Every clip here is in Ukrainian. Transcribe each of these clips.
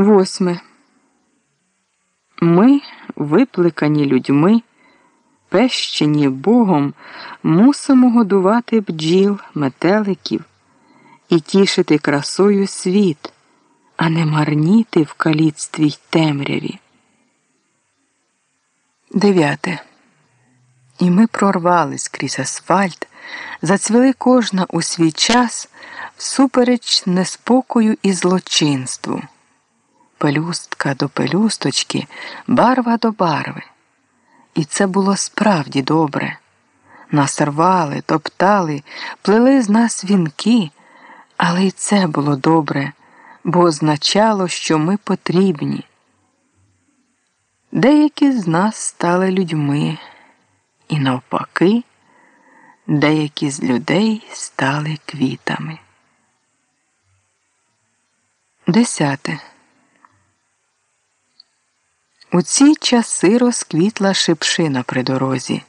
Восьме. Ми, випликані людьми, пещені Богом, мусимо годувати бджіл, метеликів і тішити красою світ, а не марніти в каліцтві й темряві. Дев'яте. І ми прорвались крізь асфальт, зацвіли кожна у свій час всупереч неспокою і злочинству пелюстка до пелюсточки, барва до барви. І це було справді добре. Нас рвали, топтали, плели з нас вінки, але й це було добре, бо означало, що ми потрібні. Деякі з нас стали людьми, і навпаки, деякі з людей стали квітами. Десяте. У ці часи розквітла шипшина при дорозі,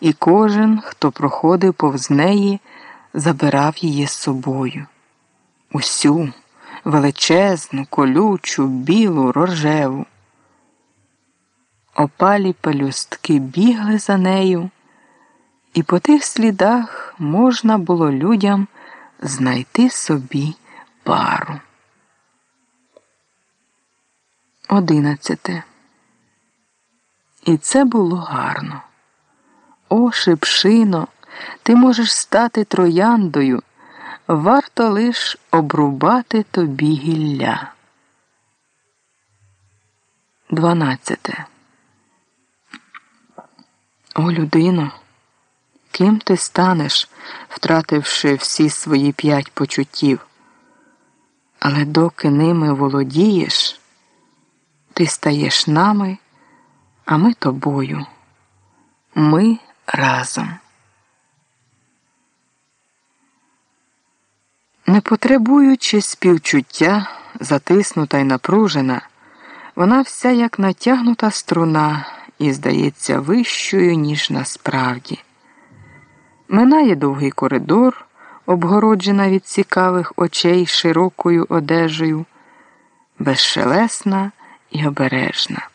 і кожен, хто проходив повз неї, забирав її з собою. Усю величезну, колючу, білу, рожеву. Опалі пелюстки бігли за нею, і по тих слідах можна було людям знайти собі пару. Одинадцяте. І це було гарно. О, шипшино, ти можеш стати трояндою, варто лиш обрубати тобі гілля. Дванадцяте. О, людино, ким ти станеш, втративши всі свої п'ять почуттів? Але доки ними володієш, ти стаєш нами а ми тобою. Ми разом. Не потребуючи співчуття, затиснута й напружена, вона вся як натягнута струна і здається вищою, ніж насправді. Минає довгий коридор, обгороджена від цікавих очей широкою одежею, безшелесна і обережна.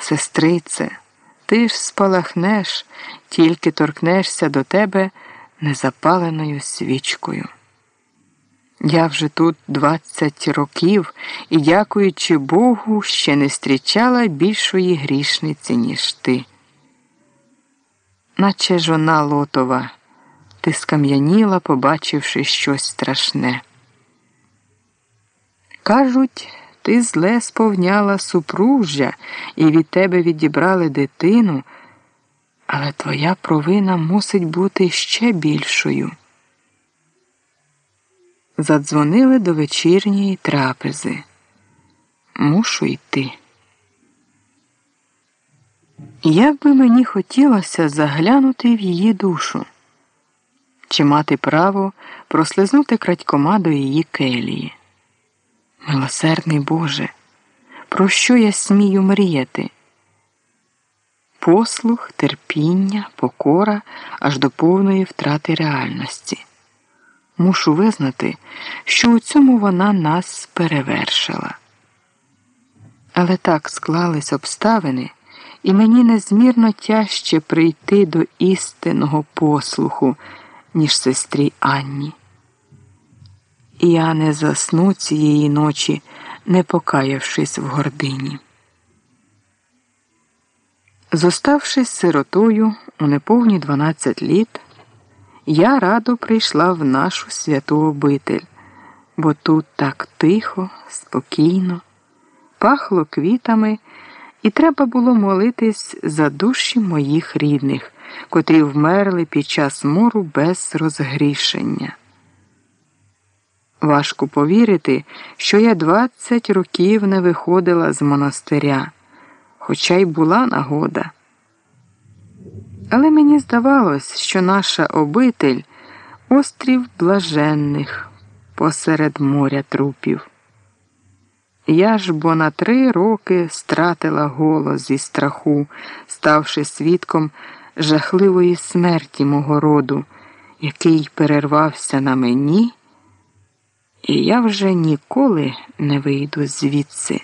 Сестрице, ти ж спалахнеш, тільки торкнешся до тебе незапаленою свічкою. Я вже тут двадцять років і, дякуючи Богу, ще не зустрічала більшої грішниці, ніж ти. Наче жона лотова, ти скам'яніла, побачивши щось страшне. Кажуть, ти зле сповняла супружжя і від тебе відібрали дитину, але твоя провина мусить бути ще більшою. Задзвонили до вечірньої трапези. Мушу йти. Як би мені хотілося заглянути в її душу, чи мати право прослизнути крадькома до її келії. Милосердний Боже, про що я смію мріяти? Послух, терпіння, покора аж до повної втрати реальності. Мушу визнати, що у цьому вона нас перевершила. Але так склались обставини, і мені незмірно тяжче прийти до істинного послуху, ніж сестрі Анні і я не засну цієї ночі, не покаявшись в гордині. Зоставшись сиротою у неповні 12 літ, я радо прийшла в нашу святу обитель, бо тут так тихо, спокійно, пахло квітами, і треба було молитись за душі моїх рідних, котрі вмерли під час мору без розгрішення. Важко повірити, що я 20 років не виходила з монастиря, хоча й була нагода. Але мені здавалось, що наша обитель острів блаженних посеред моря трупів. Я ж бо на три роки стратила голос зі страху, ставши свідком жахливої смерті мого роду, який перервався на мені І я вже ніколи не вийду звідси.